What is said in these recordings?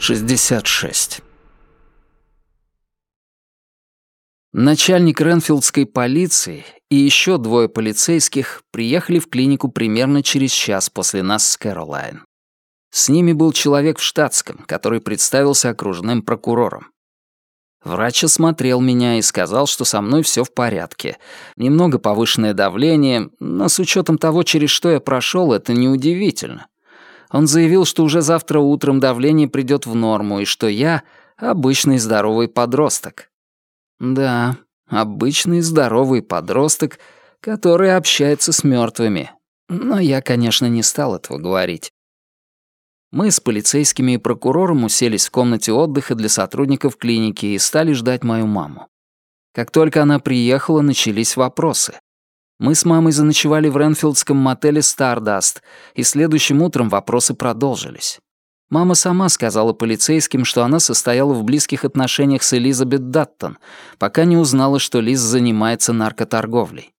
66. Начальник Ренфилдской полиции и еще двое полицейских приехали в клинику примерно через час после нас с Кэролайн. С ними был человек в штатском, который представился окружным прокурором. Врач осмотрел меня и сказал, что со мной все в порядке. Немного повышенное давление, но с учетом того, через что я прошел, это неудивительно. Он заявил, что уже завтра утром давление придет в норму и что я — обычный здоровый подросток. Да, обычный здоровый подросток, который общается с мертвыми. Но я, конечно, не стал этого говорить. Мы с полицейскими и прокурором уселись в комнате отдыха для сотрудников клиники и стали ждать мою маму. Как только она приехала, начались вопросы. Мы с мамой заночевали в Ренфилдском мотеле «Стардаст», и следующим утром вопросы продолжились. Мама сама сказала полицейским, что она состояла в близких отношениях с Элизабет Даттон, пока не узнала, что Лиз занимается наркоторговлей.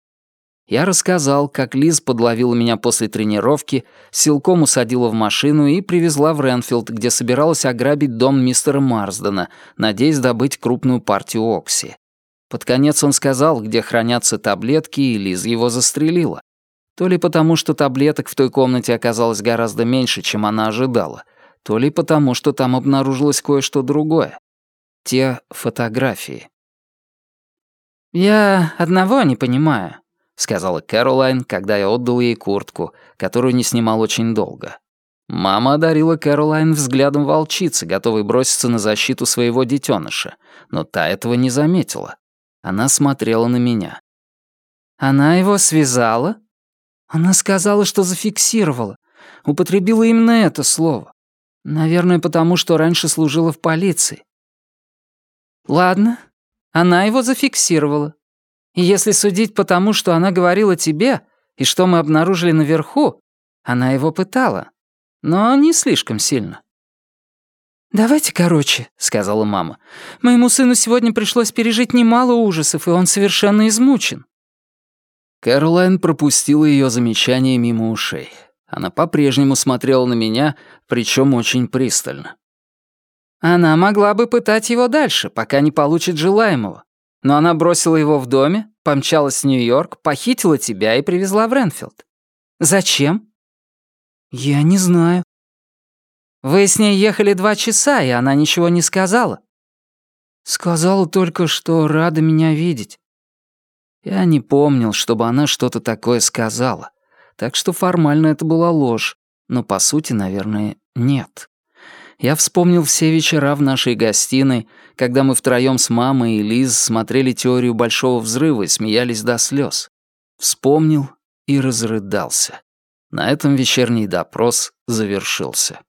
Я рассказал, как Лиз подловила меня после тренировки, силком усадила в машину и привезла в Ренфилд, где собиралась ограбить дом мистера Марсдена, надеясь добыть крупную партию Окси. Под конец он сказал, где хранятся таблетки, и Лиз его застрелила. То ли потому, что таблеток в той комнате оказалось гораздо меньше, чем она ожидала, то ли потому, что там обнаружилось кое-что другое. Те фотографии. «Я одного не понимаю», — сказала Кэролайн, когда я отдал ей куртку, которую не снимал очень долго. Мама одарила Кэролайн взглядом волчицы, готовой броситься на защиту своего детеныша, но та этого не заметила. Она смотрела на меня. «Она его связала?» «Она сказала, что зафиксировала. Употребила именно это слово. Наверное, потому что раньше служила в полиции». «Ладно, она его зафиксировала. И если судить по тому, что она говорила тебе, и что мы обнаружили наверху, она его пытала. Но не слишком сильно. «Давайте короче», — сказала мама. «Моему сыну сегодня пришлось пережить немало ужасов, и он совершенно измучен». Кэролайн пропустила ее замечание мимо ушей. Она по-прежнему смотрела на меня, причем очень пристально. Она могла бы пытать его дальше, пока не получит желаемого. Но она бросила его в доме, помчалась в Нью-Йорк, похитила тебя и привезла в Ренфилд. Зачем? Я не знаю. Вы с ней ехали два часа, и она ничего не сказала. Сказала только, что рада меня видеть. Я не помнил, чтобы она что-то такое сказала. Так что формально это была ложь, но по сути, наверное, нет. Я вспомнил все вечера в нашей гостиной, когда мы втроём с мамой и Лиз смотрели теорию Большого Взрыва и смеялись до слез. Вспомнил и разрыдался. На этом вечерний допрос завершился.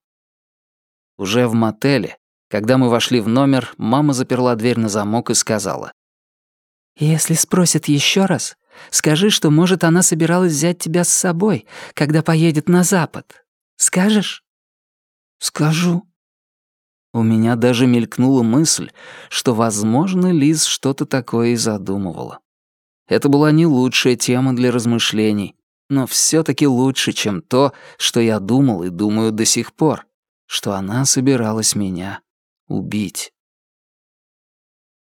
Уже в мотеле, когда мы вошли в номер, мама заперла дверь на замок и сказала. «Если спросят еще раз, скажи, что, может, она собиралась взять тебя с собой, когда поедет на запад. Скажешь?» «Скажу». У меня даже мелькнула мысль, что, возможно, Лиз что-то такое и задумывала. Это была не лучшая тема для размышлений, но все таки лучше, чем то, что я думал и думаю до сих пор что она собиралась меня убить.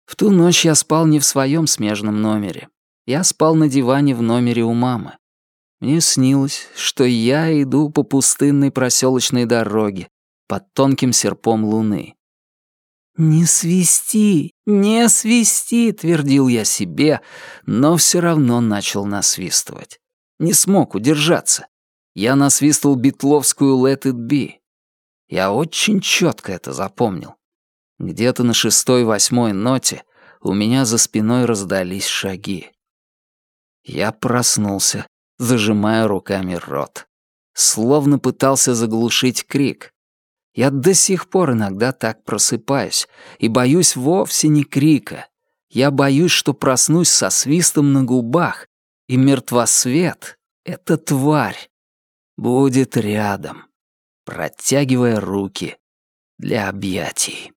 В ту ночь я спал не в своем смежном номере. Я спал на диване в номере у мамы. Мне снилось, что я иду по пустынной проселочной дороге под тонким серпом луны. «Не свисти, не свисти», — твердил я себе, но все равно начал насвистывать. Не смог удержаться. Я насвистывал битловскую «Let it be». Я очень четко это запомнил. Где-то на шестой-восьмой ноте у меня за спиной раздались шаги. Я проснулся, зажимая руками рот. Словно пытался заглушить крик. Я до сих пор иногда так просыпаюсь и боюсь вовсе не крика. Я боюсь, что проснусь со свистом на губах, и мертвосвет, эта тварь, будет рядом протягивая руки для объятий.